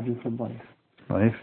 الحديث الضعيف ضعيف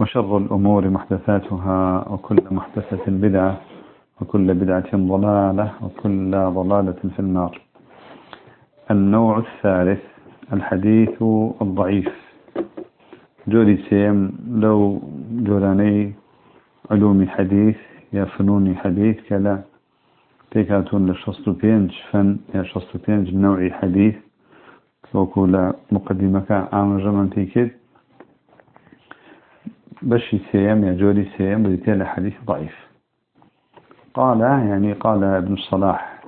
وشر الأمور محدثاتها وكل محدثة بدعة وكل بدعة ضلالة وكل ضلالة في النار. النوع الثالث الحديث الضعيف. جوري سيم لو جوراني علوم حديث يا فنون حديث كلا. تيكاتون لشصت بينج فن يا شصت بينج نوعي حديث. وكل مقدمة عام جمع تيكيد بشي سيم يا جوري سيم بديتين حديث ضعيف. قال يعني قال ابن الصلاح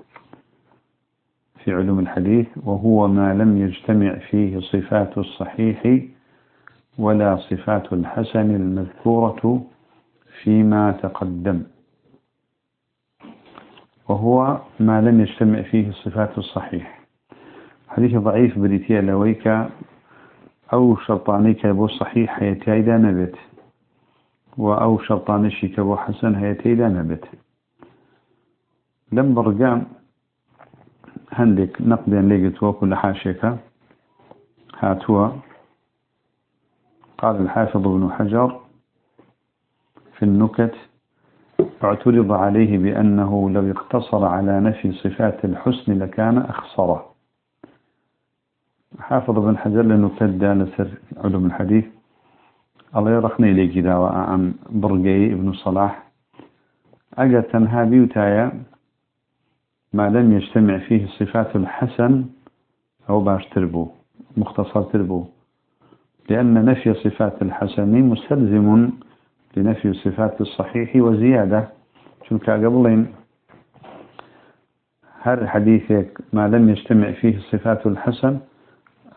في علوم الحديث وهو ما لم يجتمع فيه صفات الصحيح ولا صفات الحسن المذكورة فيما تقدم. وهو ما لم يجتمع فيه صفات الصحيح. حديث ضعيف بريتيا لويك أو شرطانيك أبو صحيح هيتايدا نبت. وأو شرطانشي أبو حسن هيتايدا نبت. لم برقام هندك نقدا لقيت وكل حاشيك. هاتوا. قال الحافظ ابن حجر في النكت اعترض عليه بأنه لو اقتصر على نفي صفات الحسن لكان أخصره حافظ ابن حجر لأنه كدا لسر علوم الحديث. الله يرخني لي كده عن برقي ابن صلاح. أجا تنها بيوتايا ما لم يجتمع فيه صفات الحسن أو باش تربو مختصر تربو. لأن نفي صفات الحسن مستلزم لنفي صفات الصحيح وزيادة. شو قبلين هل حديثك ما لم يجتمع فيه صفات الحسن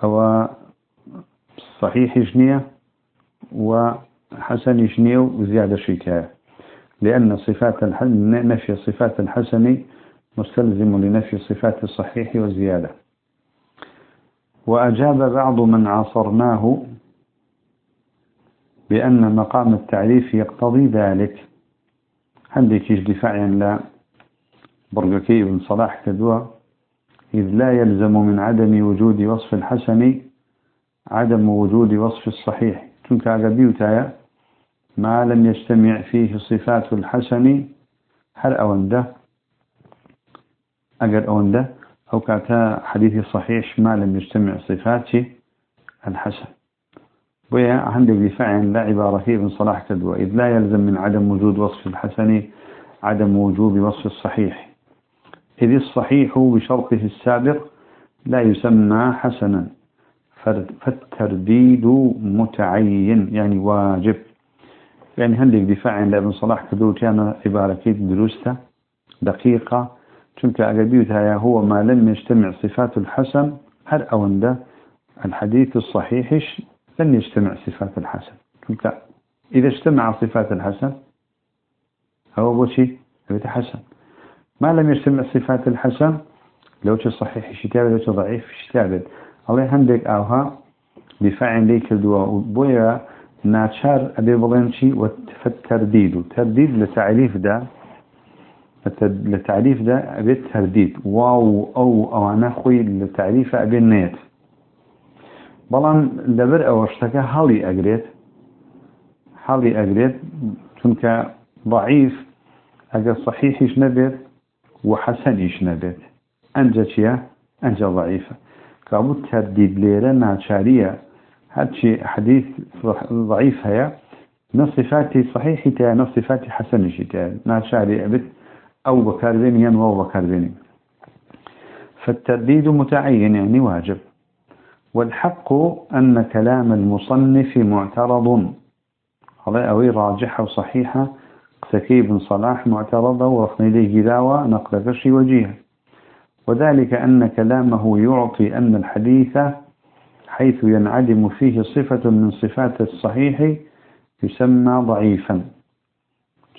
أو صحيح جنية. وحسن جنية وزيادة شيكاية لأن صفات الحسن نفي صفات الحسن مستلزم لنفي صفات الصحيح والزيادة وأجاب بعض من عاصرناه بأن مقام التعريف يقتضي ذلك. عندك دفاع لا؟ برقكي بن صلاح كدوى إذ لا يلزم من عدم وجود وصف الحسن عدم وجود وصف الصحيح. تنك عقبيوتايا ما لم يجتمع فيه صفات الحسن هل أونده؟ أجر أونده. أو كاتا حديث صحيح ما لم يجتمع صفات الحسن. ويا عندك دفاع لا عبارة فيه من صلاح كدوى إذ لا يلزم من عدم وجود وصف الحسن عدم وجود وصف الصحيح. إذ الصحيح بشرطه السابق لا يسمى حسنا. فالترديد متعين يعني واجب. يعني هندك دفاع عند ابن صلاح كدو كان عبارة كيف درسته دقيقة. چونك أقبيتها هو ما لم يجتمع صفات الحسن هل أونده الحديث الصحيح لن يجتمع صفات الحسن. چونك إذا اجتمع صفات الحسن هو بوشي حسن. ما لم يجتمع صفات الحسن لو صحيح شتابه لو ضعيف شتابه الله هندك أوها دفاع ليك الدواء بويا ناتشار أبي بلنشي والترديد ترديد لتعريف ده لتعريف ده أبي الترديد واو أو أو أنا خوي لتعريف أبي النيت بلان لبر أو اشتكى حالي أجريت حالي أجريت تنك ضعيف أجر صحيح نبت وحسن نبت أنجا شيا أنجا ضعيفة كابو ترديد ليرة ناتشارية. هادشي حديث ضعيف هيا. نصفاتي صحيح تا نصفاتي حسن تا ناشاري أبد أو بكاربيني أو بكاربيني فالترديد متعين يعني واجب. والحق أن كلام المصنف معترض. هذا أوي راجحة وصحيحة سكي بن صلاح معترضة ورخني ليه جداوة نقل فشي وجيها وذلك أن كلامه يعطي أن الحديث حيث ينعدم فيه صفة من صفات الصحيح يسمى ضعيفا.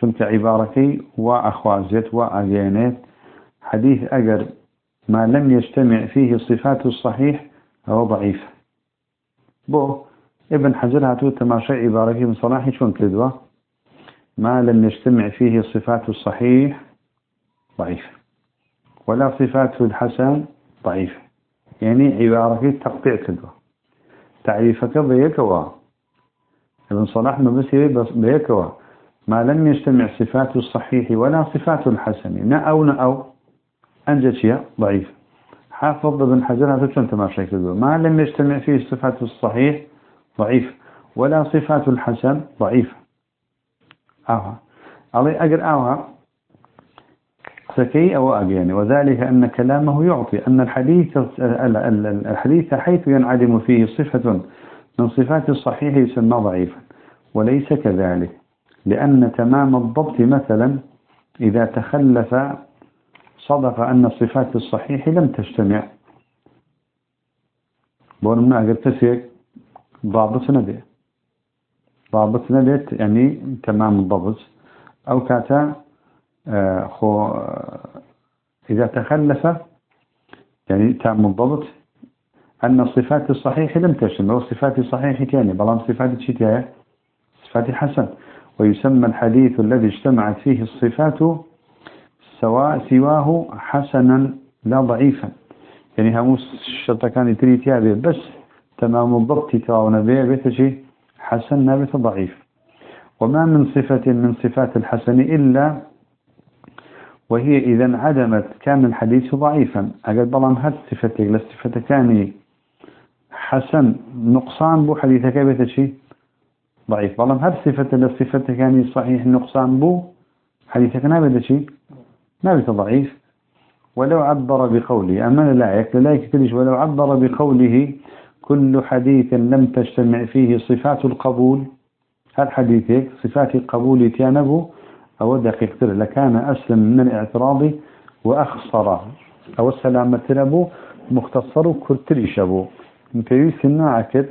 تلك عبارتي وأخوازت وأجينات حديث أجر ما لم يجتمع فيه صفات الصحيح هو ضعيف. بو ابن حجر هاتو تماشى عبارتي من صلاحي شون كدوه ما لم يجتمع فيه صفات الصحيح ضعيف. ولا صفات الحسن ضعيف يعني عبارة تقطيع كدوة. تعريفك بيكوا ابن صلاح ما بس بيكوا ما لم يجتمع صفات الصحيح ولا صفات الحسن. نأو نأو أنجد شيء ضعيف. حافظ ابن حجر هذا ما لم يجتمع فيه صفات الصحيح ضعيف ولا صفات الحسن ضعيف آها علي أجر آها سكي أو أجياني وذلك أن كلامه يعطي أن الحديث الحديث حيث ينعدم فيه صفة من صفات الصحيح يسمى ضعيفا وليس كذلك. لأن تمام الضبط مثلا إذا تخلف صدق أن صفات الصحيح لم تجتمع. بقول أجر تسيك ضابط نبيه ضابط نبت يعني تمام الضبط. أو كاتا خو آه، إذا تخلف يعني تام الضبط أن الصفات الصحيحة لم تشمل والصفات الصحيحة يعني بلان صفات الشتاء صفات حسن. ويسمى الحديث الذي اجتمعت فيه الصفات سواء سواه حسنا لا ضعيفا. يعني هموس الشرطة كان يتري بس تمام الضبط تراونا به بيتشي حسن نابت ضعيف. وما من صفة من صفات الحسن إلا وهي إذا انعدمت كان الحديث ضعيفا. أقل بلان هاد صفتك؟ للصفة كان حسن نقصان بو حديثك بيت شيء ضعيف. بلان هاد صفة للصفة كان صحيح نقصان بو حديثك نابت شيء نابت ضعيف. ولو عبر بقوله أما لا يكل لا يكتلش ولو عبر بقوله كل حديث لم تجتمع فيه صفات القبول. هل حديثك صفات القبول تيانبو أو دقيق لكان أسلم من الاعتراض وأخصر أو السلامة لبو مختصر كرتريش أبو. مكيوس الناعكد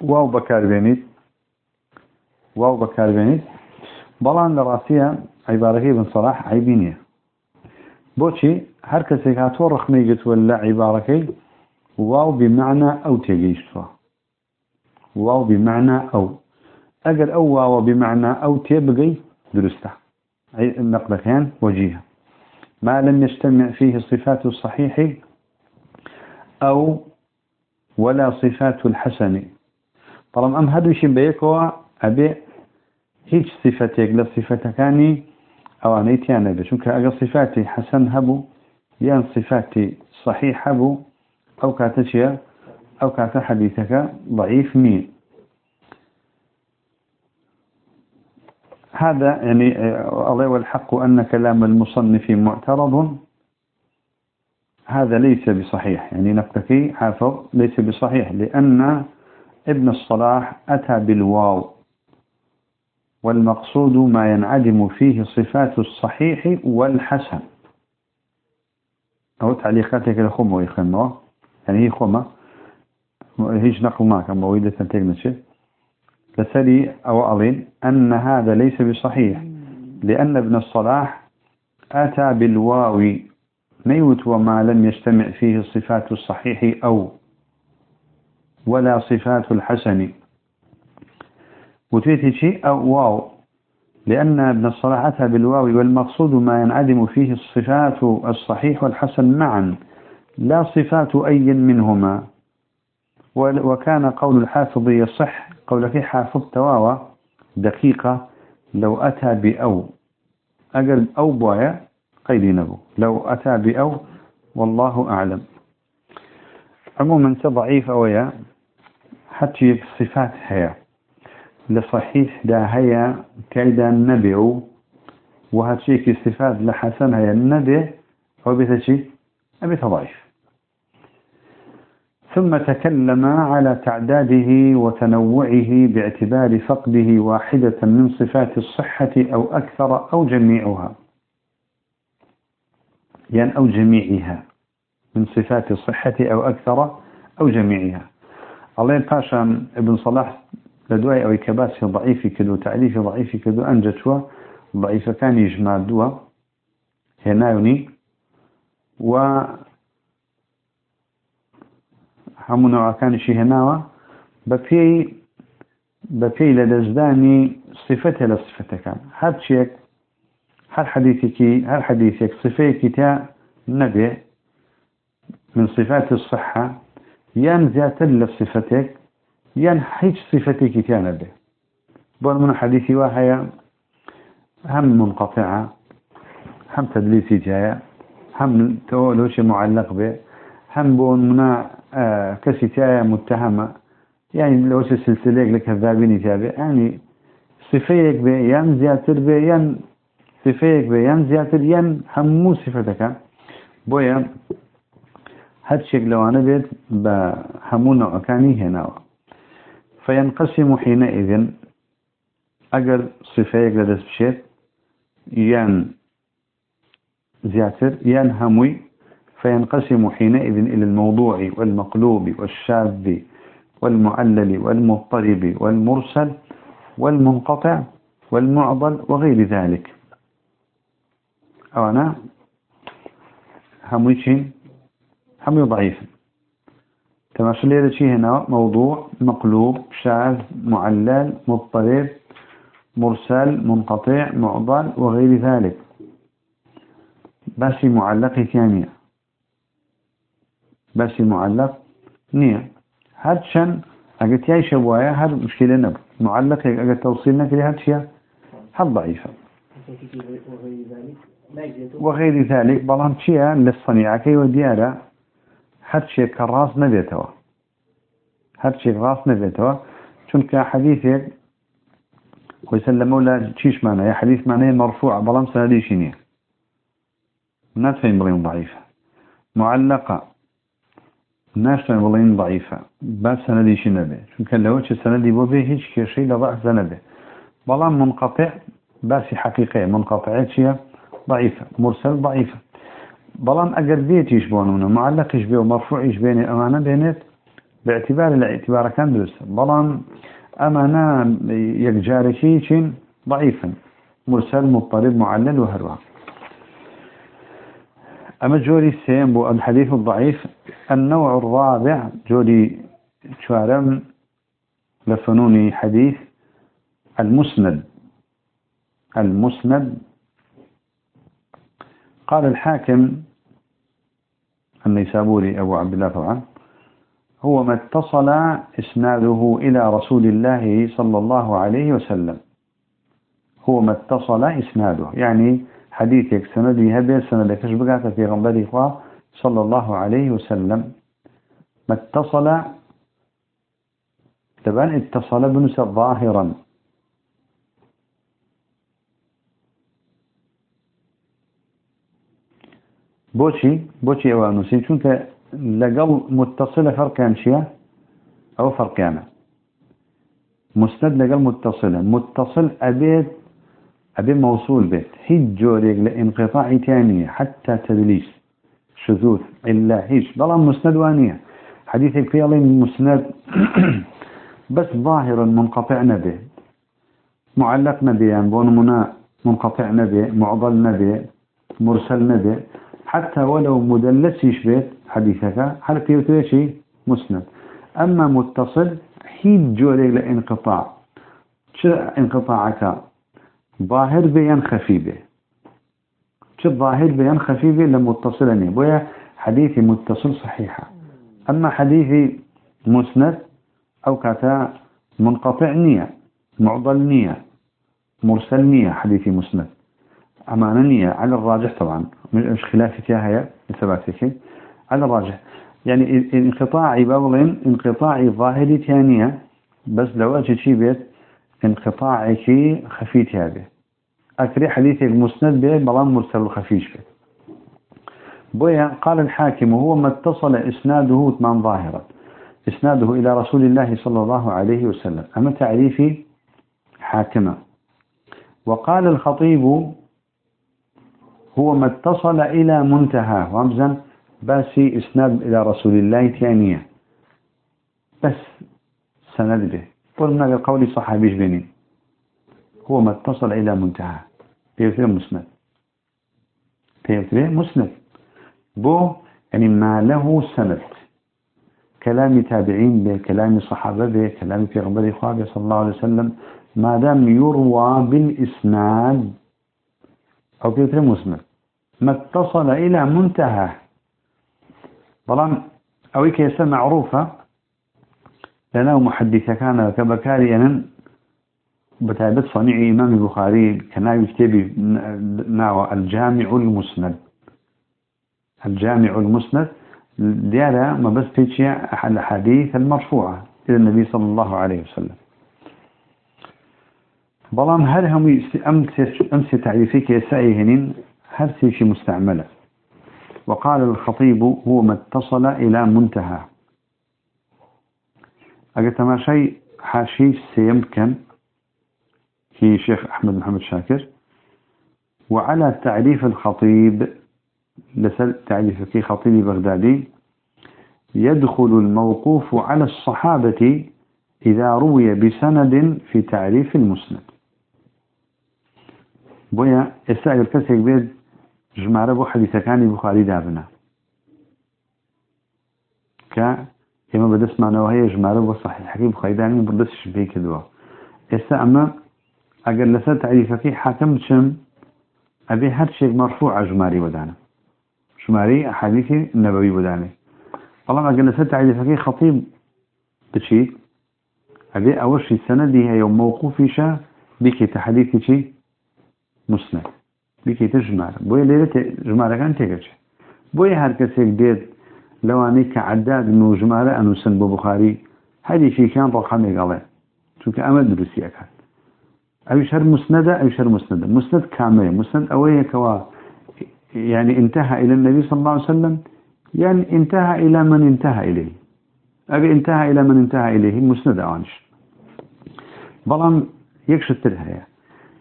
واو بكار بينيت واو بكار بينيت بلان لرأسية عبارة ابن صلاح عيبينية. بوشي هر كسي هاتو رخمي قلت ولا عبارة واو بمعنى أو تجيشتوا واو بمعنى أو. أجر أو واو بمعنى أو تبقي درسته. أي النقل كان وجيها ما لم يجتمع فيه صفات الصحيح أو ولا صفات الحسن. طالما أم هدو شيء بيكوا أبي هيج صفتك لصفتكاني أو أنيتيانا بشنك أجر صفاتي حسن هبو يان صفاتي صحيح هبو أو كاتشيا أو كات حديثك ضعيف مين. هذا يعني الله والحق أن كلام المصنف معترض. هذا ليس بصحيح. يعني نقتكي حافظ ليس بصحيح لأن ابن الصلاح أتى بالواو والمقصود ما ينعدم فيه صفات الصحيح والحسن. أو تعليقاتك لخمه يخنوه يعني هي خما هيش نقل معك أما ويدة تنتج لسلي أو أظن أن هذا ليس بصحيح لأن ابن الصلاح أتى بالواو ميوت وما لم يجتمع فيه صفات الصحيح أو ولا صفات الحسن. وتيتي شيء؟ أو واو. لأن ابن الصلاح أتى بالواو والمقصود ما ينعدم فيه الصفات الصحيح والحسن معا لا صفات أي منهما. وكان قول الحافظ يصح قول في حافظ تواوى دقيقة لو أتى بأو. أقل أو بوايا قيدينه لو أتى بأو والله أعلم. عموما ضعيف أويا حتى صفات هي لصحيح دا هي كيدا النبي وهاتشيك صفات لحسن هي النبي أو بيتشي أبي ضعيف. ثم تكلم على تعداده وتنوعه باعتبار فقده واحدة من صفات الصحة أو أكثر أو جميعها. يعني أو جميعها. من صفات الصحة أو أكثر أو جميعها. الله باشا ابن صلاح لدواء أو كباس ضعيف كدو تعريف ضعيف كدو أنجتوا ضعيف كان يجمع الدواء هنا يوني و همو نوعەکانیشی هێناوە بە پێی بە پێی لە دەستدانی صفەتە لە صفەتەکان هەرچێک هەر حديثێکی هەر تا نەبێ من صفات الصحة يان زياتر لصفتك يان هيج صفتك كان به بون من حديثي وهي هم منقطعة هم تدليسي جاية هم تولوش معلق به هم بون منا آه كسي تايا متهمة. يعني لو سلسلة لكذابين تابع يعني صفيك بيان زياتر بيان صفيك بيان زياتر ين همو صفتك. بويا هاد شيء لو أنا بيت بهمو نوعكاني هنا. فينقسم حينئذ. أجر صفيك لدس بشيت ين زياتر ين هموي فينقسم حينئذ إلى الموضوع والمقلوب والشاذ والمعلل والمضطرب والمرسل والمنقطع والمعضل وغير ذلك. أنا هميشين همي ضعيف تماشى لي شيء هنا موضوع مقلوب شاذ معلل مضطرب مرسل منقطع معضل وغير ذلك. بس معلق ثانية بس معلق نية هاد شن أجت يعيش بوايا هاد مشكلة نب معلق أجت توصيلنا كده هاد شيء هاد ضعيفة وغير ذلك بلان شيء للصنيعة كي وديارة هاد شيء كراس نبيتوا هاد شيء راس نبيتوا چونك حديثك ويسلم ولا تشيش معنا يا حديث معناه مرفوع بلان سندي شينيه نفهم بلين ضعيفة معلقة ناشتن بڵین ضعيفة با سندیشی نەبێ چونکە لەوە چه سندی بۆ بێ هیچ کێشەی لە ضعف نەبێ منقطع باسی حقيقية منقطعة چیە ضعيفة مرسل ضعيفة بەڵام ئەگەر بێتیش بۆ نمونە معلقش بێ و مرفوعیش بێنێ ئەمانە بێنێت باعتبار الاعتبار كان درست بەڵام ئەمانە یەکجارێکی چین ضعيفا مرسل مضطرب معلل وهروها أما جوري السيم بو الحديث الضعيف النوع الرابع جوري شوارم لفنون حديث المسند. المسند. قال الحاكم النيسابوري أبو عبد الله طبعا هو ما اتصل إسناده إلى رسول الله صلى الله عليه وسلم. هو ما اتصل إسناده يعني حديثك سندي هبه سندكش بقات في غنبري صلى الله عليه وسلم. ما اتصل طبعا اتصل بنس ظاهرا. بوشي بوشي اوانوسي چونك لقل متصلة فرقان شيء أو فرقان. مسند لقل متصلة متصل أبيت أبي موصول بيت هيج جوريك لإنقطاع تانية حتى تدليس. شذوذ. إلا هيج. بلا مسند وانية. حديثك في مسند. بس ظاهرا منقطع نبي معلق نبي يعني بون منا منقطع نبي معضل نبي. مرسل نبي. حتى ولو مدلس يشبه حديثك. هل كيوتو شيء؟ مسند. أما متصل هيج جوريك لإنقطاع. شو إنقطاعك؟ ظاهر بيان خفي به شو ظاهر بيان خفي به لمتصلني بويا حديثي متصل صحيحة أما حديثي مسند أو كتا منقطع نية معضل نية مرسل نية حديثي مسند. أمانة نية على الراجح طبعا. مش خلافي فيها هي لثباتك على الراجح. يعني انقطاعي بقولين انقطاعي ظاهري ثانية بس لو أجي شي بيت انقطاعي خفيت هذا أكري حديث المسند به بلان مرسل خفيش به. بويا قال الحاكم هو ما اتصل إسناده من ظاهرا إسناده إلى رسول الله صلى الله عليه وسلم. أما تعريفي حاكمة. وقال الخطيب هو ما اتصل إلى منتهى. وامزا باسي إسناد إلى رسول الله ثانية. بس سند به. قلنا قولي صحابيش بني هو ما اتصل إلى منتهى. بيوتري مسند. بيوتري مسند. بو يعني ما له سند. كلام تابعين به كلام صحابة به كلام في غنبري خوابه صلى الله عليه وسلم ما دام يروى بالإسناد. أو بيوتري مسند. ما اتصل إلى منتهى. طبعا أو كيسا معروفة لنا محدثة كان كبكاري أنا بتعبد صنيع إمام البخاري كان يكتبي ناوى الجامع المسند. الجامع المسند ديالا ما بس تيجي الحديث المرفوعة إلى النبي صلى الله عليه وسلم. بلام هل هم أمس تعريفي كيسائي هنين هل سيشي مستعملة؟ وقال الخطيب هو ما اتصل إلى منتهى. أقلت ما شيء حاشي سيمكن. في شيخ أحمد محمد شاكر. وعلى تعريف الخطيب لسل تعريف في خطيب بغدادي يدخل الموقوف على الصحابة إذا روي بسند في تعريف المسند. بويا استاجر كسيك بيد جمعره بو حديثكاني بخاري دابنا. ك كما بدس معنا وهي جمعره بو صحيح حكيم بخاري دابنا بدسش بيك دوا إسا أما اگر لسر تعريفكي حاكم شم أبي هر شيء مرفوع جماري ودانا جماري أحاديث النبوي ودانا والله اگر لسر تعريفكي خطيب بشي. أبي أول شيء سندي هي موقوفي شا بكي تحديثي شي مسند. بکەیتە ژمارە بۆیە لێرە ژمارەکان تێگەچێت بۆیە هەر کەسێک دێت لەوانەی کە عداد و ژمارە ئەنووسن بۆ بخاری هەریشیکان ڕۆخەمێگەڵێ چونکە ئەمە دروستیەکان ئەوش هەر مسندە ئەوش هەر مسندە. مسند کامەیە. مسند ئەوەیەکەوە يعني انتهى إلى النبي صلى الله عليه وسلم يعني انتهى إلى من انتهى إليه. أبي انتهى إلى من انتهى إليه مسند أوانش بلان يكشت الهيا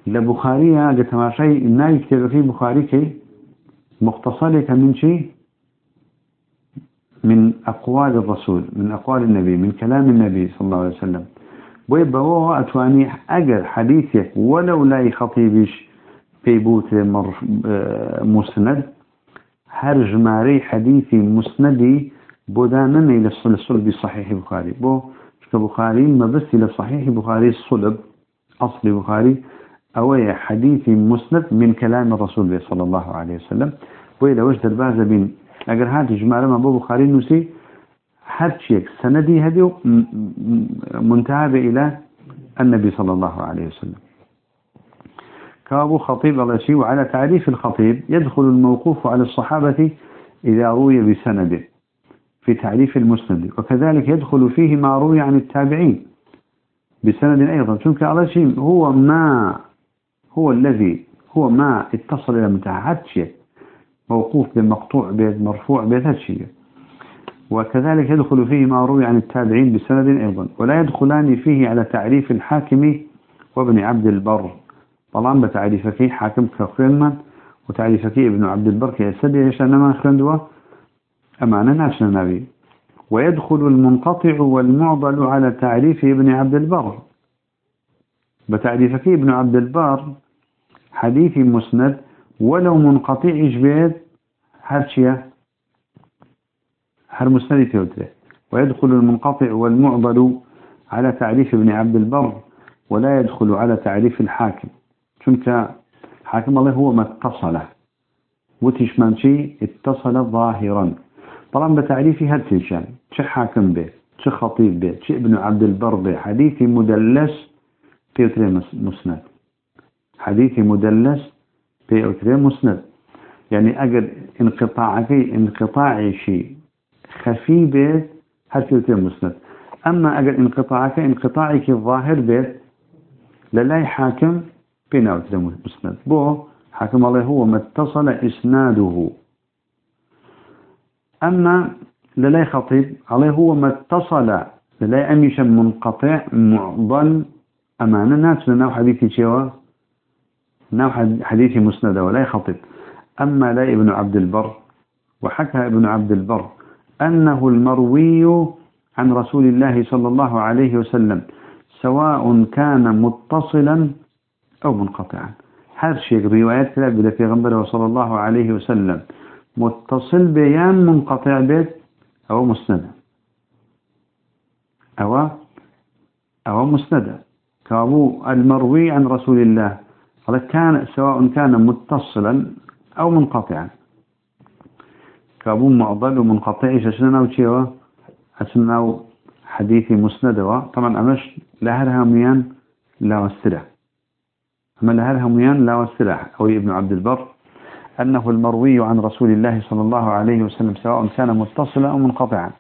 لبخارية لتماشي ناي كتاب في بخاري كي مختصرة من شيء من أقوال الرسول من أقوال النبي من كلام النبي صلى الله عليه وسلم. ويبقى هو أتواني أجر حديثك ولو لا خطيبش بيبوت مسند. هر جماري حديثي مسندي بودانا إلى الصلب صحيح بخاري. بو بخاري ما بس إلى صحيح بخاري الصلب أصل بخاري. أوي حديث مسند من كلام الرسول صلى الله عليه وسلم. وإلى وجد الباز بين أجر هذه جماعة ما بو بخاري نسي حد شيء سندي هذه منتهى إلى النبي صلى الله عليه وسلم. كابو خطيب الله شيء وعلى تعريف الخطيب يدخل الموقوف على الصحابة إذا روي بسنده في تعريف المسند. وكذلك يدخل فيه ما روي عن التابعين بسند أيضا شنك على شيء هو ما هو الذي هو ما اتصل إلى منتهى شيء موقوف بمقطوع بيد مرفوع بيد شيء وكذلك يدخل فيه ما روي عن التابعين بسند أيضا. ولا يدخلان فيه على تعريف الحاكم وابن عبد البر. طالما بتعريف فيه حاكم كخرنما وتعريف فيه ابن عبد البر كيسدي يشان ما خرندوا أمانا ناشنا نبي. ويدخل المنقطع والمعضل على تعريف ابن عبد البر. بتعريف فيه ابن عبد البر حديث مسند ولو منقطع إجباد هرشية هر مسند تيوتره ويدخل المنقطع والمعضل على تعريف ابن عبد البر ولا يدخل على تعريف الحاكم. شنك حاكم الله هو ما اتصل. وتشمان شيء اتصل ظاهرا. طبعا بتعريفي هرشيشان شو حاكم به؟ شو خطيب به؟ شو ابن عبد البر به؟ حديث مدلس تيوتره مسند. حديث مدلس في أوتري مسند. يعني أجر انقطاعك انقطاع شيء. خفي بيت في مسند. أما أجل انقطاعك انقطاعك الظاهر بيت للاي حاكم بيناوت مسند. بو حاكم الله هو ما اتصل إسناده. أما للاي خطيب عليه هو ما اتصل. للاي أميش منقطع معضل أمانة. ناس لناو حديثي شوى ناو حديثي مسند ولا خطيب أما لا ابن عبد البر وحكى ابن عبد البر أنه المروي عن رسول الله صلى الله عليه وسلم سواء كان متصلا أو منقطعا. هذا شيء روايات كلا بلا في غنبر صلى الله عليه وسلم. متصل بيان منقطع بيت أو مسند أو أو مسند كابو المروي عن رسول الله. كان سواء كان متصلا أو منقطعا. كابو معضل ومنقطع شنو وشيوا حسنا حديثي مسند طبعا أمش لهرها ميان؟ لا والسلع أما لهرها ميان؟ لا والسلع أو ابن عبد البر. أنه المروي عن رسول الله صلى الله عليه وسلم سواء كان متصلا أو منقطعا.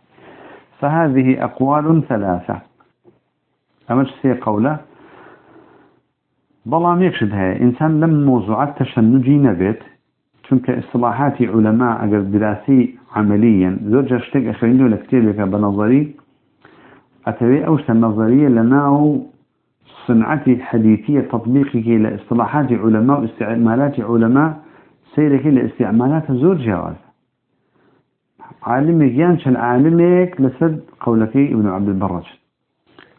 فهذه أقوال ثلاثة. أمش سي قوله بلام يكشد هاي. إنسان لم موضوعات تشنجي نبت چونك اصطلاحات علماء اگر دراسي عمليا زوجة اشتك اخرين له كتابك بنظري اتوي اوش النظرية لناو صنعتي حديثية تطبيقك لاصطلاحات علماء واستعمالات علماء سيرك لاستعمالات زوج جواز عالم يانش العالمك لسد قولك ابن عبد البرج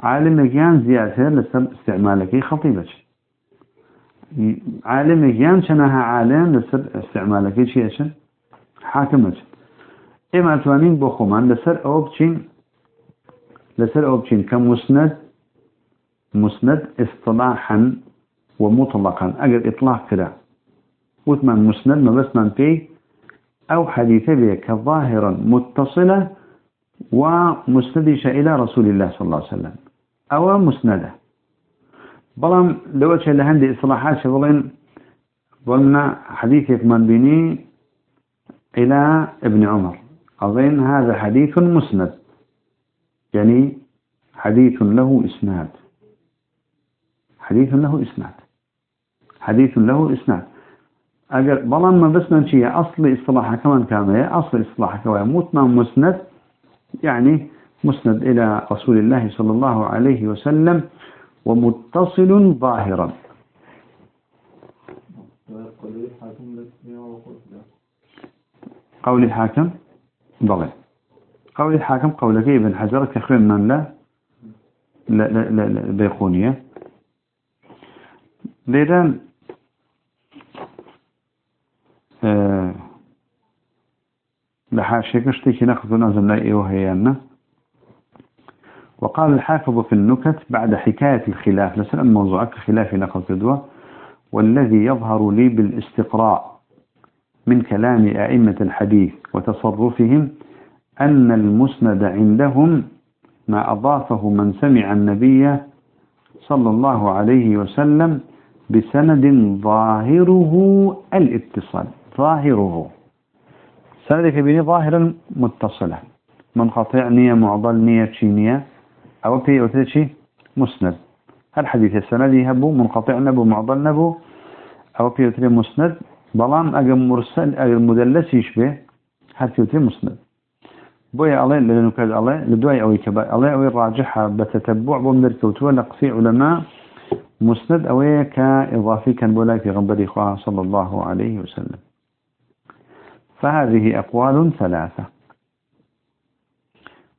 عالم يان زيادة لسد استعمالك خطيبك عالم يان شنها عالم لسر استعمالك شيء أشن حاكمك إما توانين بخومان لسر أو بچين لسر أو بچين كمسند مسند اصطلاحا ومطلقا أجل إطلاق كده وثمان مسند ما بس من فيه أو حديث به كظاهرا متصلة ومسندش إلى رسول الله صلى الله عليه وسلم. أو مسنده بلام لو أتش لهندي إصلاحات شغلين قلنا حديث يكمن بني إلى ابن عمر. أظن هذا حديث مسند يعني حديث له إسناد. حديث له إسناد. حديث له إسناد. أجر بلان ما بس من شيء أصل إصلاحه كمان كامل أصل إصلاحه كمان متنا مسند يعني مسند إلى رسول الله صلى الله عليه وسلم. ومتصل ظاهرا. قول الحاكم. ضغط قول الحاكم قول ابن حجر كخير من لا لا لا لا, لا بيخونية لذا آه لحاشيك اشتكي ناخذ نازل لا إيوه أنه وقال الحافظ في النكت بعد حكاية الخلاف لسأل موضوعك خلاف نقل كدوة والذي يظهر لي بالاستقراء من كلام أئمة الحديث وتصرفهم أن المسند عندهم ما أضافه من سمع النبي صلى الله عليه وسلم بسند ظاهره الاتصال ظاهره. سندك بني ظاهرا متصلا منقطع نية معضل نية تشينية أو في أو شيء مسند الحديث السندي هبو منقطع نبو معضل نبو؟ أو في أو مسند بلان أجر مرسل أجر مدلس يشبه هل في مسند؟ بويا الله لأنه كذا الله لدواي أو كبا الله أو الراجحة بتتبع بمدر كوتوا لقصي علماء. مسند أو كإضافي كان بولاي في غنبري إخوة صلى الله عليه وسلم. فهذه أقوال ثلاثة.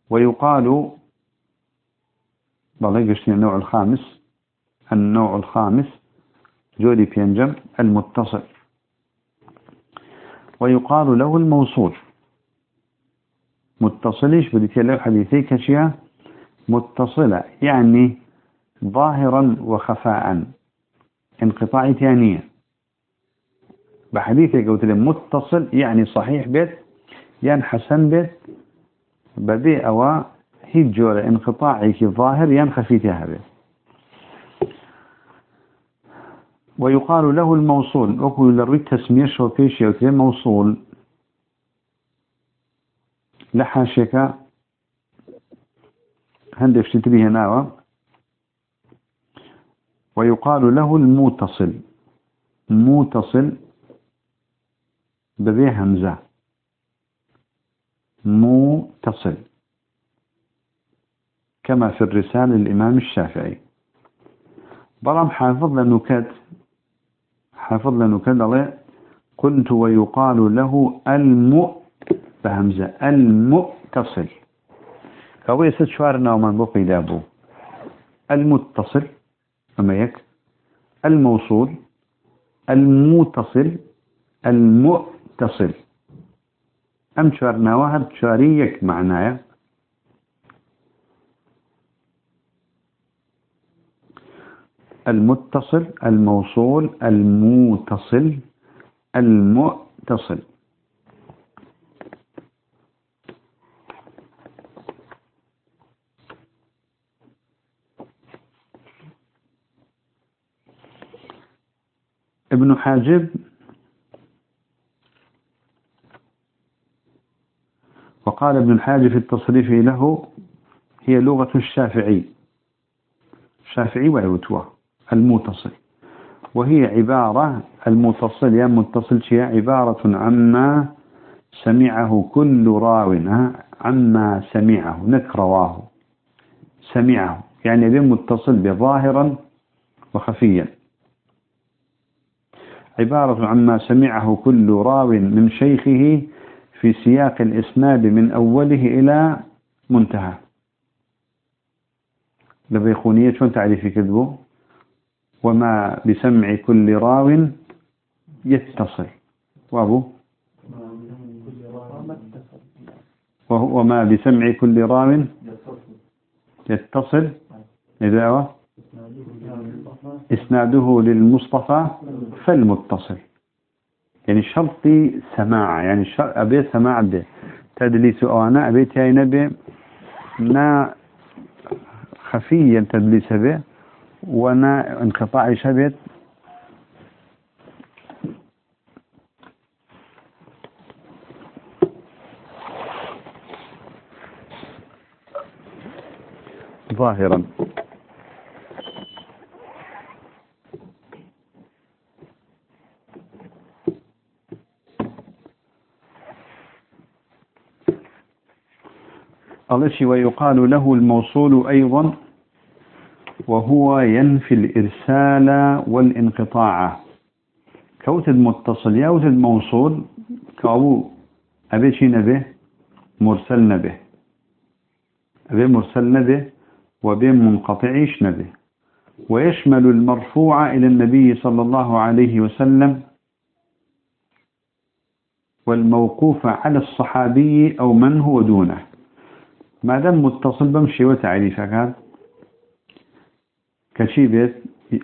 ويقال بلغ النوع الخامس؟ النوع الخامس جودي بينجم المتصل. ويقال له الموصول. متصلش بديت له حديثي كشيا متصلة يعني ظاهرا وخفاء. انقطاع ثانية. بحديثي قلت له متصل يعني صحيح بيت يعني حسن بيت بدي أوا هي جورة انقطاعك ظاهر ينخفيتها به ويقال له الموصول وكل لروي تسمية شوكيش يوتي موصول. لحاشك هندف شتريه ناوى ويقال له المتصل متصل بذي همزة. متصل كما في الرسالة للإمام الشافعي. برام حافظ لنكت حافظ لنكت قلت ويقال له الم بهمزة المتصل كوي يسد شوارنا ومن بقي دابو المتصل أما يك الموصول المتصل المتصل أم شوارنا واحد شواريك معناه المتصل الموصول المتصل المتصل ابن حاجب. وقال ابن الحاجب في التصريف له هي لغة الشافعي. الشافعي وعوتوة. المتصل. وهي عبارة المتصل يا متصل شيء عبارة عما سمعه كل راو عما سمعه نكرواه سمعه يعني بمتصل بظاهرا وخفيا. عبارة عما سمعه كل راو من شيخه في سياق الإسناد من أوله إلى منتهى. لبيخونية شون تعريفي كذبه وما بسمع كل راو يتصل. وابو؟ وما بسمع كل راو يتصل. إذا إسناده للمصطفى فالمتصل. يعني شرطي سماع يعني شرط أبي سماع به. تدليس أنا أبي تاي نبي نا خفيا تدليس به. ونا انقطاع شبت. ظاهرا. الشي ويقال له الموصول أيضا. وهو ينفي الإرسال والانقطاع. كوتد متصل يوتد موصول كأبو أبي شي نبه مرسل نبه أبي مرسل نبه وبين منقطعيش نبه ويشمل المرفوع إلى النبي صلى الله عليه وسلم. والموقوف على الصحابي أو من هو دونه. ما دام متصل بمشي وتعريفك كشيبت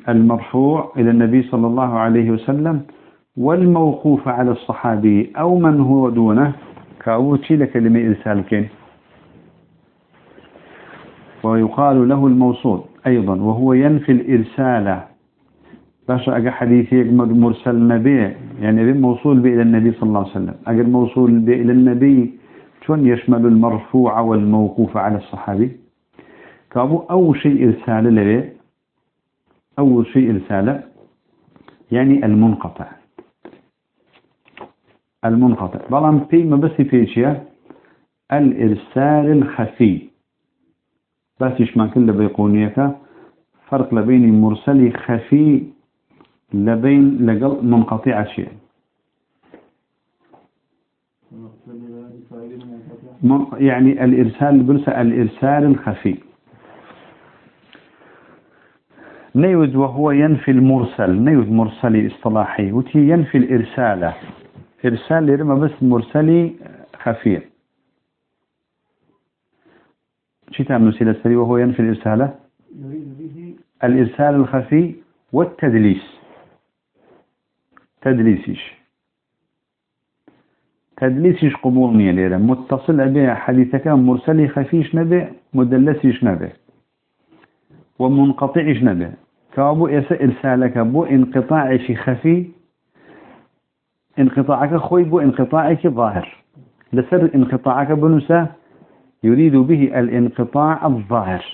المرفوع إلى النبي صلى الله عليه وسلم والموقوف على الصحابي أو من هو دونه كأوتي لكلمة إرسال ويقال له الموصول أيضا وهو ينفي الإرسال. باشا أجا حديثي مرسل نبي يعني موصول به إلى النبي صلى الله عليه وسلم. أجا موصول به إلى النبي شون يشمل المرفوع والموقوف على الصحابي؟ كأبو أو شيء إرسال له أول شيء رسالة يعني المنقطع المنقطع بلان في ما بس فيشيا الإرسال الخفي بس يشمع كل بيقونيك فرق لبين مرسل خفي لبين لقل منقطع شيء يعني الإرسال برسل الإرسال الخفي نيود وهو ينفي المرسل نيود مرسلي إصطلاحي وتي ينفي الإرسال إرسال لرما بس مرسلي خفير شو تعمل سيلة سري وهو ينفي الإرسال الإرسال الخفي والتدليس. تدليسيش تدليسيش قبول نية ليرة؟ متصل به حديثك مرسلي خفيش نبي؟ مدلسيش نبي؟ ومنقطعش نبي؟ كابو إسا إرسالك بو انقطاع شي خفي انقطاعك خوي بو انقطاعك ظاهر. لسر انقطاعك بنسا يريد به الانقطاع الظاهر.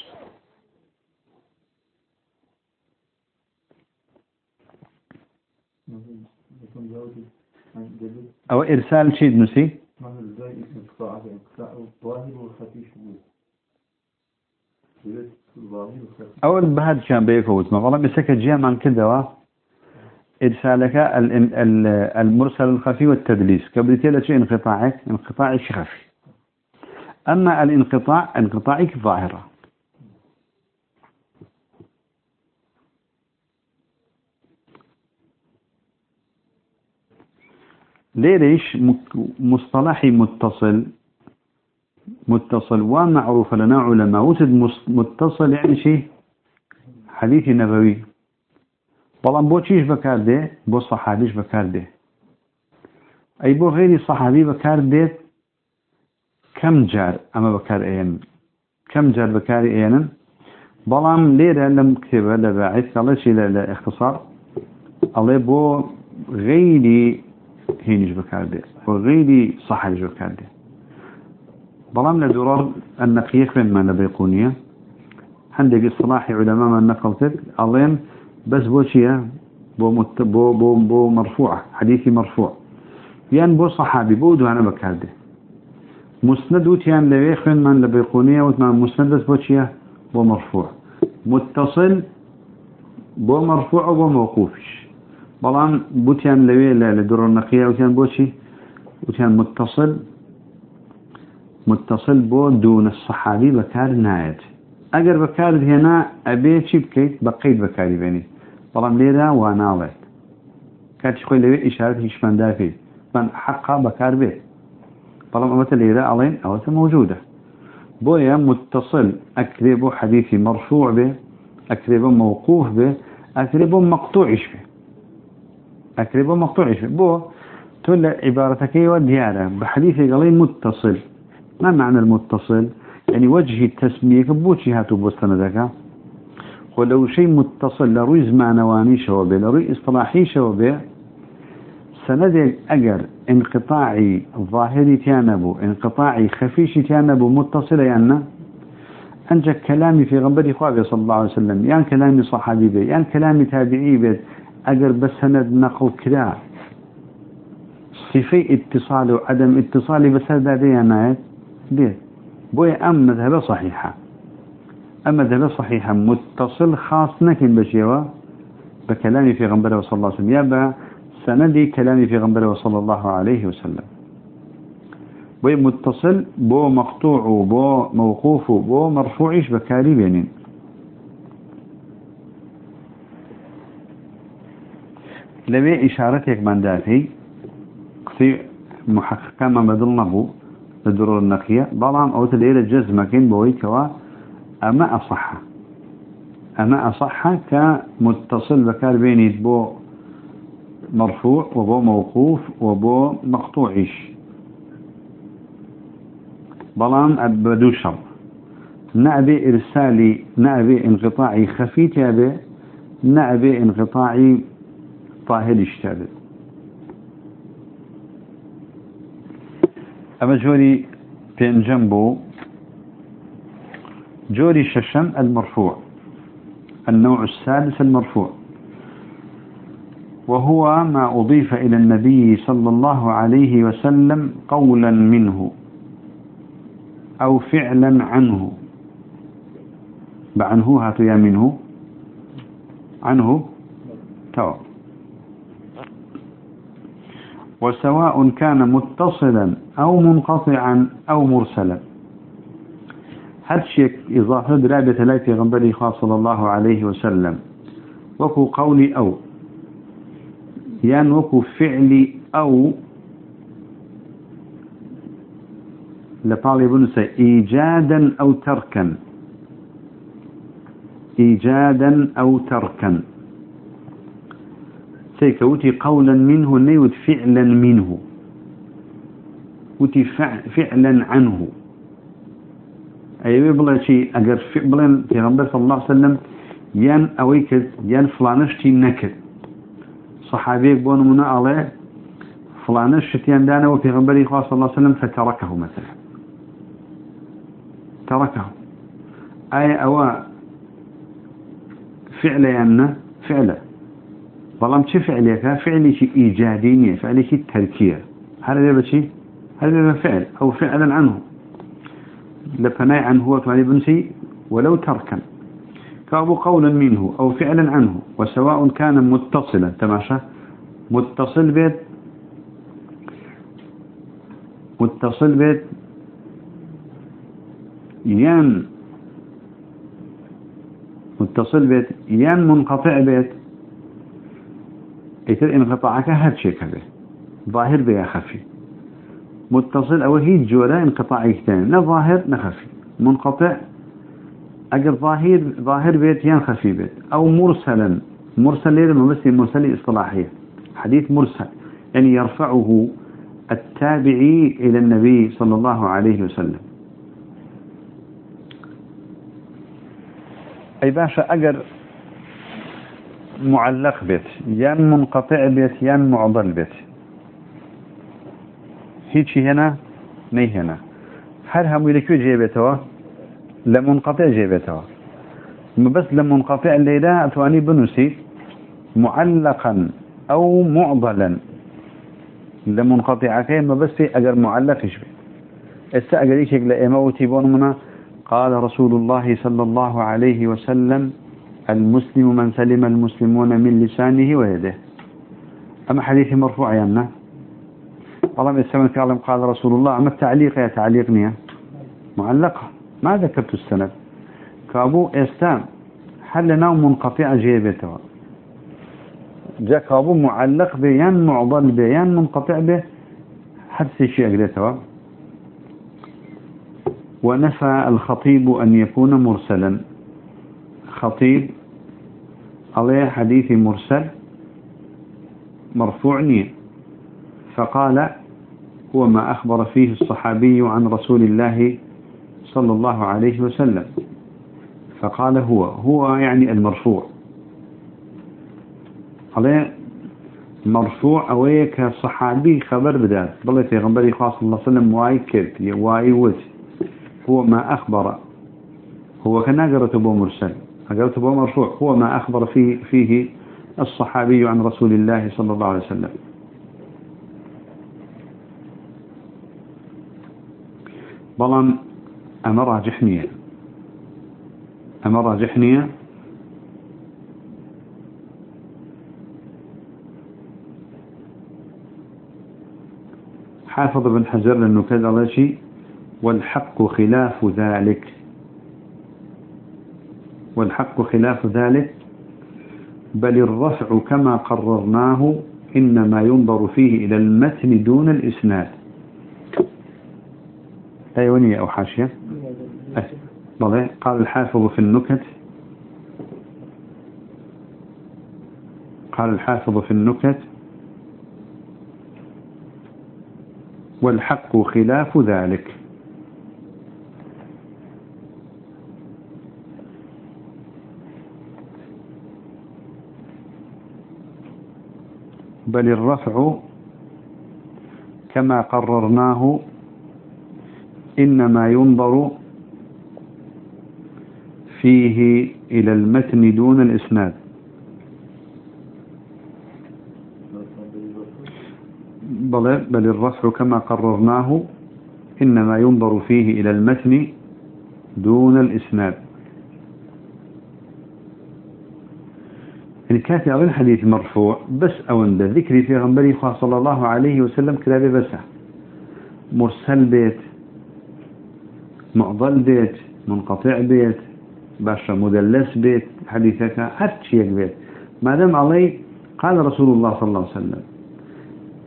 أو إرسال شيء نسي أول كان بيكوت ما والله بسكت جام عن كذا إرسالك المرسل الخفي والتدليس. قبل شيء انقطاعك؟ انقطاعك خفي. أما الانقطاع انقطاعك ظاهرة. ليش مصطلحي متصل؟ متصل ومعروف لنا علماء. وسد متصل يعني شيء؟ حديث نبوي. بلان بو چيش بكار ده بو صحابيش بكار ده اي بو غيري صحابي بكار ده كم جار اما بكار اين كم جار بكار اين بلان ليرة لم كتبه لباعث الله شيء لاختصار الله بو غيري هينش بكار ده وغيري صحابيش بكار ده بلام لدرار النقية من ما نبيقونية عندك اصطلاح علماء من نقلتك ألين بس بو شيء بو, مت... بو, بو, بو مرفوع حديثي مرفوع. يعني بو صحابي بو دوانا بكارده. مسند وتيان لويخ من لبيقونية وتمان مسند بس بو بو مرفوع. متصل بو مرفوع وبو موقوفش. بلان بوتيان لوي لدرار النقية وتيان بو شيء وتيان متصل متصل بو دون الصحابي بكار نايت اگر بكار هنا ابي بكيت بقيت بكاري بيني بلام ليرا واناڵێت. کاتی خۆی لەوێ ئیشارەت هیچماندا پێ من حقا بەکار بێت. بەڵام ئەوەتە لێرە ئەڵێن ئەوەتە موجودە. بۆیە متصل حەدیثی مەرفوع بێ ئەکرێ بۆ موقوف بێ ئەکرێ بۆ مەقتوعیش بێ. بۆ تۆ لە عیبارەتەکەیەوە دیارە. بە حەدیثی گەڵی متصل. ما معنى المتصل؟ يعني وجه التسمية بوشي هاتو بوستندك ولو شيء متصل لروي زمانواني شوبه لروي إصطلاحي شوبه سند أجر انقطاعي ظاهري تيانبو انقطاعي خفيشي تيانبو متصل يعني أنجا كلامي في غنبري خوابي صلى الله عليه وسلم يعني كلامي صحابي بي يعني كلامي تابعي بي أجر بس سند نقل كذا صفي اتصال وعدم اتصالي بس هذا دي نايت بيه بوي أم مذهبة صحيحة. أم مذهبة صحيحة متصل خاص نكن بشيوة. بكلامي في غنبرة صلى الله عليه وسلم. يابا سندي كلامي في غنبرة صلى الله عليه وسلم. بوي متصل بو مقطوع بو موقوف بو مرفوعش بكاري بينين. لبي إشارتك من داتي في محققة ما بدلنه الدرور النقية. بلام أو تليل جزمة كين بوي كوا أما أصح. أما أصح كمتصل بكار بيني بو مرفوع وبو موقوف وبو مقطوعيش. بلام أبدو شر. نأبي إرسالي نأبي انقطاعي خفيت يابي نأبي انقطاعي طاهر اشتابه أما جوري بين جنبه جوري ششم المرفوع النوع السادس المرفوع. وهو ما أضيف إلى النبي صلى الله عليه وسلم قولا منه أو فعلا عنه. بعنه هاتو يا منه عنه. تو وسواء كان متصلا أو منقطعا أو مرسلا. هذا شيء إضافة درابة لا في غنبري صلى الله عليه وسلم. وكو قولي أو. يان وكو فعلي أو. لطالب نسى إيجادا أو تركا. إيجادا أو تركا. سيكوتي قولا منه نيوت فعلا منه. وتي فعلا عنه. أي بلا شيء أجر فعلا في رب صلى الله عليه وسلم يان أويكد يان فلانشتي نكد صحابيك بون منا عليه فلان الشتيان دانا وفي غنبري صلى الله عليه وسلم فتركه مثلا. تركه. أي أو فعل يمنا فعل بلام شي فعلك فعلي شي إيجاديني فعلي شي تركية هذا بشي هذا فعل أو فعلا عنه. لفناي عنه فعلي بنسي ولو تركا كأبو قولا منه أو فعلا عنه. وسواء كان متصلا. تماشى متصل بيت متصل بيت يان متصل بيت يان منقطع بيت يتر انقطاعك هاد شيء كذا. ظاهر بيا خفي. متصل أو هي جورا انقطاعي ثاني لا ظاهر نخفي منقطع. اجر ظاهر ظاهر بيت يان خفي بيت. أو مرسلا. مرسل ليه بس مرسل إصطلاحية. حديث مرسل. يعني يرفعه التابعي إلى النبي صلى الله عليه وسلم. أي باشا أجر معلق بيت يان منقطع بيت يان معضل بيت. هيتشي هنا ني هنا. هل هم يلكو جيبتوا لمنقطع جيبتوا بس لمنقطع الليلة أتواني بنسي معلقا أو معضلا. لمنقطع كيما بس أجر معلق يشبه استأجر إيش لأموتي بونمنا قال رسول الله صلى الله عليه وسلم المسلم من سلم المسلمون من لسانه ويده. أما حديث مرفوع يمنا والله السلام كلام قال رسول الله أما التعليق يا تعليقني معلقة. ما ذكرت السند. كابو استام هل نوم منقطع جيبته؟ جاء كابو معلق بيان معضل بيان منقطع به حدث شيء أقدته ونفى الخطيب أن يكون مرسلا. خطيب عليه حديث مرسل مرفوع نية فقال هو ما أخبر فيه الصحابي عن رسول الله صلى الله عليه وسلم. فقال هو هو يعني المرفوع. عليه مرفوع أويك صحابي خبر بدات بل في خاص الله وسلم واي كرت واي هو ما أخبر. هو كان قرأت بو مرسل. قرأت بو مرفوع هو ما أخبر فيه, فيه الصحابي عن رسول الله صلى الله عليه وسلم. بلان أما راجحنية أما راجحنية حافظ بن حجر لأنه كذا شيء. والحق خلاف ذلك. والحق خلاف ذلك. بل الرفع كما قررناه إنما ينظر فيه إلى المتن دون الإسناد. أيونية أو حاشية. قال الحافظ في النكت. قال الحافظ في النكت. والحق خلاف ذلك. بل الرفع كما قررناه إنما ينظر فيه إلى المتن دون الإسناد. بل, بل الرفع كما قررناه إنما ينظر فيه إلى المتن دون الإسناد. يعني كاتي أول حديث مرفوع بس أولا ذكري في غنبري صلى الله عليه وسلم كلابي بس مرسل بيت معضل بيت منقطع بيت باشا مدلس بيت حديثك هاتشيك بيت. ما دام علي قال رسول الله صلى الله عليه وسلم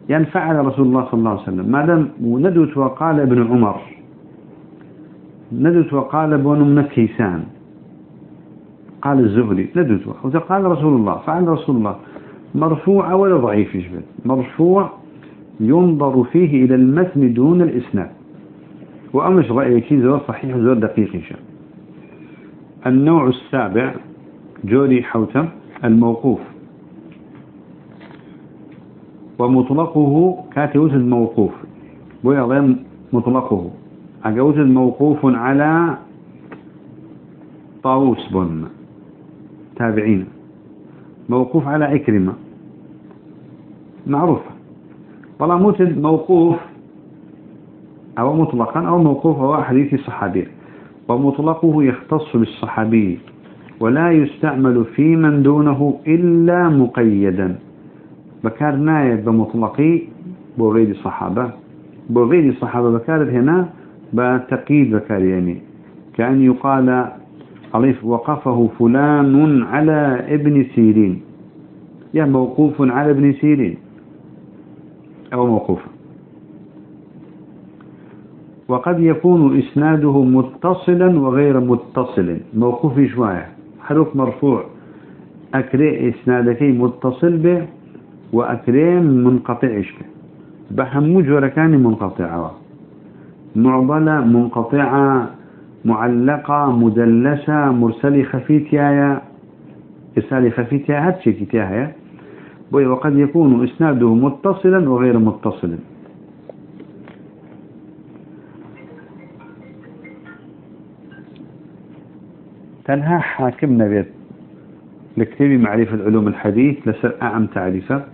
يعني فعل رسول الله صلى الله عليه وسلم. ما دام وندوت وقال ابن عمر ندوت وقال ابن من كيسان قال الزهري ندوت قال رسول الله فعل رسول الله مرفوع ولا ضعيف يشبه مرفوع ينظر فيه إلى المتن دون الإسناد. وأمش رأيك؟ زور صحيح زور دقيق إن شاء النوع السابع جوري حوتم الموقوف. ومطلقه كاتوت الموقوف بوي مطلقه. أجوت موقوف على طاووس بن. تابعين موقوف على إكرمة معروف والله موتد موقوف أو مطلقا أو موقوف هو حديث صحابي ومطلقه يختص بالصحابي. ولا يستعمل في من دونه إلا مقيدا. بكار نايد بمطلقي بغير الصحابة. بغير الصحابة بكار هنا بتقييد بكار يعني. كأن يقال عليه وقفه فلان على ابن سيرين. يا موقوف على ابن سيرين. أو موقوف. وقد يكون إسناده متصلا وغير متصل موقوف شوية. حرف مرفوع. أكري إسنادك متصل به وأكري منقطع به بهم جوركان منقطعة. معضلة منقطعة. معلقة مدلسة مرسل خفيتيا إرسال خفيتيا هاتشي كتاها وقد يكون إسناده متصلا وغير متصل تنها حاكم نبيت لكتاب معرفة العلوم الحديث لسر أعم تعريفة.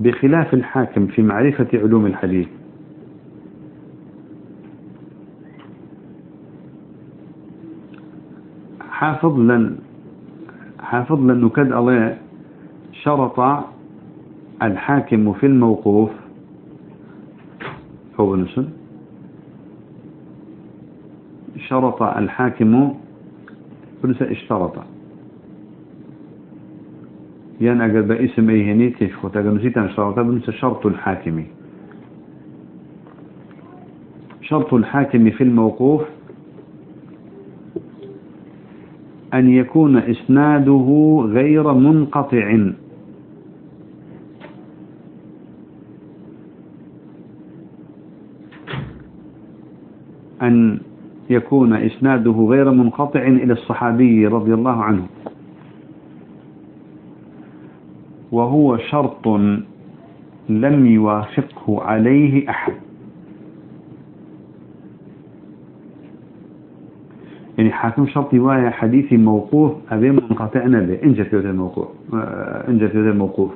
بخلاف الحاكم في معرفة علوم الحديث. حافظ لن حافظ لن نكد الله شرط الحاكم في الموقوف. هو نسن. شرط الحاكم بنسى اشترط. يعني أقل باسم أي هني تشخط أقل نسيت أن شرط بنسى شرط الحاكم. شرط الحاكم في الموقوف أن يكون إسناده غير منقطع. أن يكون إسناده غير منقطع إلى الصحابي رضي الله عنه. وهو شرط لم يوافقه عليه أحد. يعني حاكم شرطي وايا حديثي موقوف أبي منقطعنا به. إن جت الموقوف. إن جت الموقوف.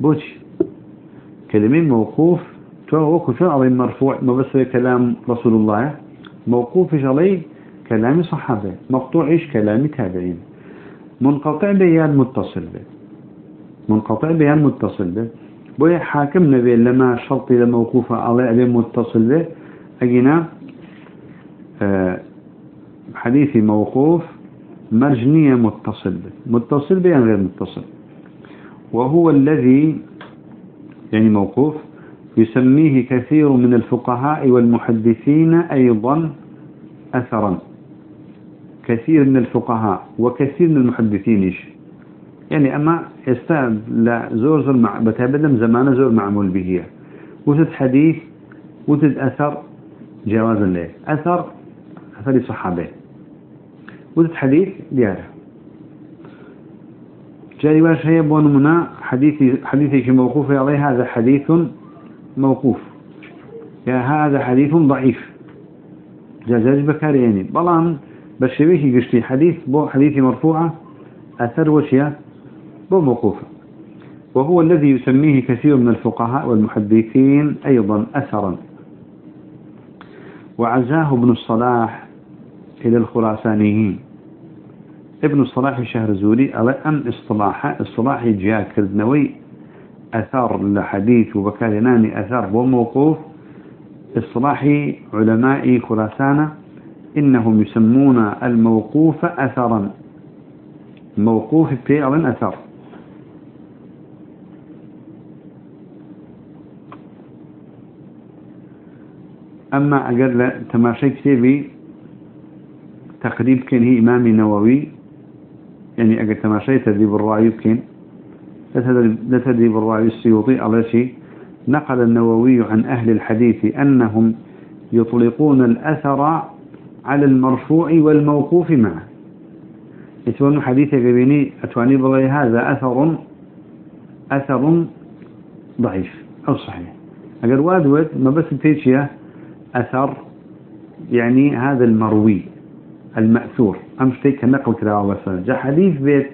بوش. كلمة موقوف تو وكو شو مرفوع. ما بس كلام رسول الله. موقوف عليه كلام صحابة. مقطوع إيش؟ كلام تابعين. منقطع بيان متصل به. منقطع بيان متصل به. بوي حاكم نبي لما شرطي لموقوفة عليه أبي متصل به. أجينا. آه حديثي موقوف مرجنية متصل به. متصل بيان غير متصل. وهو الذي يعني موقوف يسميه كثير من الفقهاء والمحدثين أيضا أثرا. كثير من الفقهاء وكثير من المحدثين إيش؟ يعني أما يستاذ لا زور مع بتابدم زمان زور معمول به وتد حديث وتد أثر جوازا له أثر أثر صحابه وتد حديث ديارة. جاري باش هي بون حديثي حديثي موقوف عليه هذا حديث موقوف. يا هذا حديث ضعيف. جاجاج بكاري يعني. بلان بشويه قشتي حديث بو حديث مرفوعة أثر وشيا بو موقوفة وهو الذي يسميه كثير من الفقهاء والمحدثين أيضا أثرا. وعزاه ابن الصلاح إلى الخراسانيين. ابن الصلاح الشهرزوري على أن اصطلاح إصطلاح جاء كردنوي أثار الحديث وبكالناني أثار وموقوف. إصلاح علماء خراسان إنهم يسمون الموقوف أثرا. موقوف فعل أثر. أما أقل تماشي كتابي تقريب كان هي إمام نووي. يعني أقل تماشي تدريب الرأي كان. لا تدريب الرأي السيوطي على شيء. نقل النووي عن أهل الحديث أنهم يطلقون الأثر على المرفوع والموقوف معه. يتوان حديث قبيني أتواني بغي هذا أثر أثر ضعيف أو صحيح. أقل وادوت ما بس تيجي أثر يعني هذا المروي. المأثور. أمش تيك نقل كده مثلا جاء حديث بيت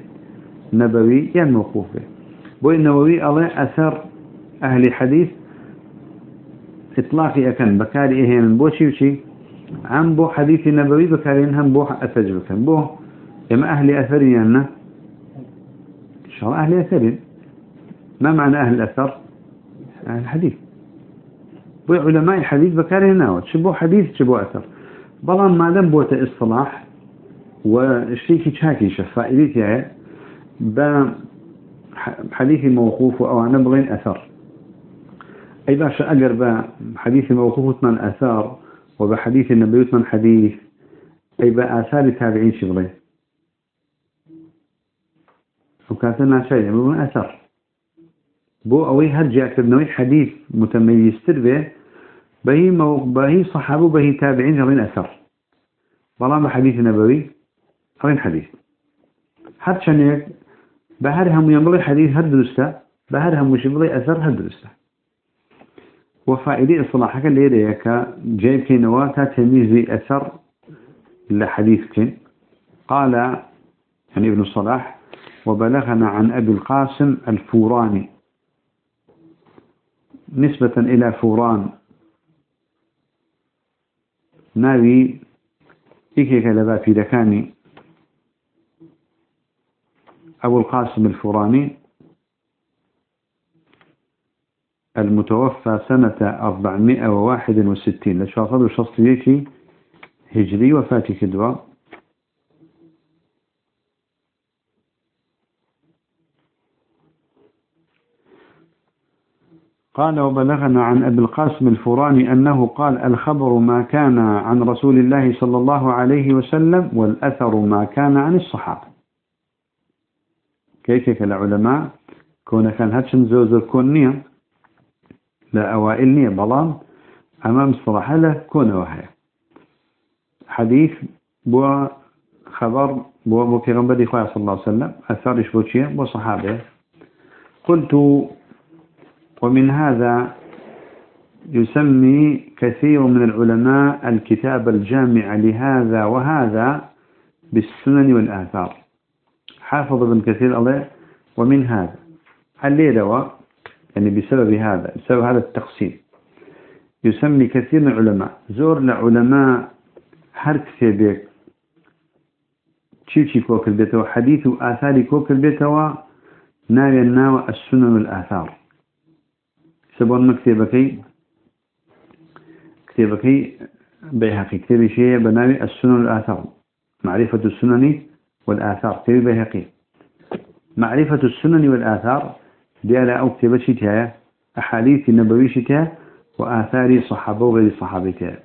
نبوي يعني موقوف به. بو النووي الله أثر أهل حديث إطلاقي أكن. بكاري إيه من بوشي وشي. عن بو حديث نبوي بكاري هم بو أثر بكن بو إما أهل أثرين يعني إن شاء الله أهل أثرين. ما معنى أهل الأثر؟ أهل الحديث. بو علماء الحديث بكاري ناوت شبو حديث شبو أثر. بلان ما دام بوت إصطلاح وشتيكي شاكي شفائلتي بحديث موقوف أو نبغين أثر أي باشا أقر بحديث موقوف من أثار وبحديث النبي من حديث أي بآثار التابعين شغلين وكاتنا شيء من أثر بو أوي هرجع كبنوي حديث متميز تربيه بهي, مو... بهي صحابه بهي تابعين غين أثر. والله حديث نبوي غين حديث. حد شنيك بهرهم يمضي حديث هدرسته بهرهم مش يمضي أثر هدرسته وفائدة إصلاحك اللي يديك جايب كي نواتا تمييز أثر لحديث كين قال يعني ابن الصلاح وبلغنا عن أبي القاسم الفوراني. نسبة إلى فوران ناوي إيكيك لبا في دكاني. أبو القاسم الفوراني. المتوفى سنة 461 لشافظ شخصيتي؟ هجري وفاتي كدوى قال وبلغنا عن أبي القاسم الفراني أنه قال الخبر ما كان عن رسول الله صلى الله عليه وسلم والأثر ما كان عن الصحابة. كيف العلماء؟ كون كان هاتشن زوزر كونية لا أوائل نية بلان أمام الصراحة له كون وهي. حديث بو خبر بو بو پیغمبر صلى الله عليه وسلم أثارش بوشيه بو صحابه. قلت ومن هذا يسمي كثير من العلماء الكتاب الجامع لهذا وهذا بالسنن والآثار. حافظ ابن كثير الله ومن هذا. الليلة يعني بسبب هذا بسبب هذا التقسيم. يسمي كثير من العلماء. زور لعلماء هر كتابك تشيشي كوك البيت حديث وآثار كوك البيت ناوي الناوى السنن والآثار. سبون مكتبكي كتابكي بيهقي. كتابي شيء بناوي السنن والآثار. معرفة السنن والآثار. كتابي بيهقي. معرفة السنن والآثار. دي على أو كتابة شتها أحاديث النبوي شتها وآثار صحابة وغير صحابتها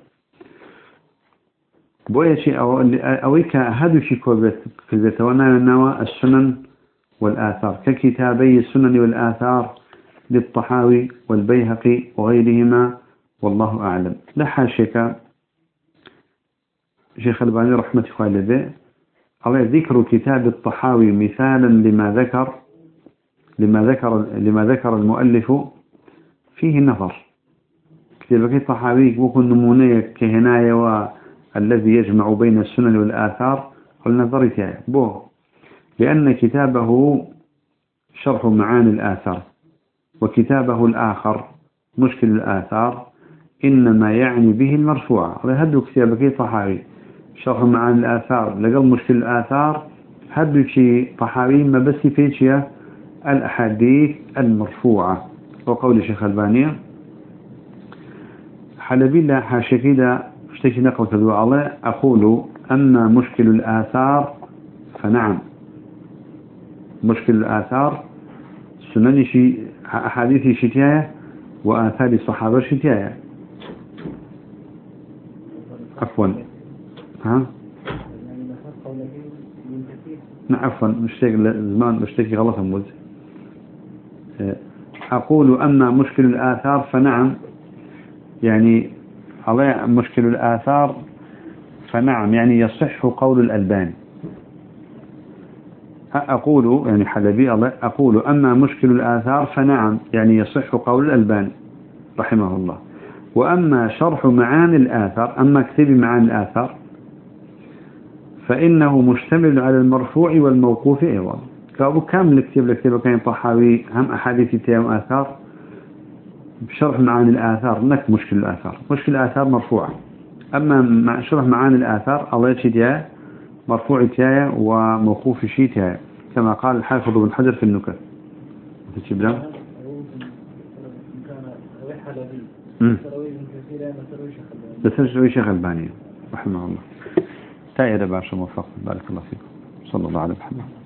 بويا شيء أو أويك هذا شيء في البيت وأنا السنن والآثار. ككتابي السنن والآثار. للطحاوي والبيهقي وغيرهما والله أعلم. لحا شيكا شيخ الباني رحمة الله عليه ذكر كتاب الطحاوي مثالا لما ذكر لما ذكر لما ذكر المؤلف فيه نظر. كتابك الطحاوي وكن نمونية كهناية والذي يجمع بين السنن والآثار قلنا ذريتها بوه. لأن كتابه شرح معاني الآثار. وكتابه الآخر مشكل الآثار إنما يعني به المرفوع. هدو كتابك طحاوي؟ شرح معاني الآثار. لقل مشكل الآثار هدو شيء طحاوي ما بس فيشيا الأحاديث المرفوعة. وقول شيخ البانية حلبي لا حاشكي لا اشتكي نقل تدوى الله أقول أما مشكل الآثار فنعم. مشكل الآثار سنن شيء أحاديث شتاية وآثار الصحابة شتاية عفوا. ها؟ عفوا. مشتاق زمان مشتاق غلط موز أقول أما مشكل الآثار فنعم. يعني على مشكل الآثار فنعم. يعني يصح قول الألباني. أقول يعني حلبي الله أقول أما مشكل الآثار فنعم يعني يصح قول الألباني رحمه الله. وأما شرح معاني الآثار أما كتب معاني الآثار فإنه مشتمل على المرفوع والموقوف أيضا. كأبو كامل الكتاب الكتاب كان طحاوي هم أحاديث تيام آثار بشرح معاني الآثار نك مشكل الآثار. مشكل الآثار مرفوعة أما شرح معاني الآثار الله يشيدها مرفوع تيايا وموقوف شيتها كما قال الحافظ بن حجر في النكت. لهم؟ بس شيخ الباني رحمه الله. تاير باشا موفق بارك الله فيكم. صلى الله عليه وسلم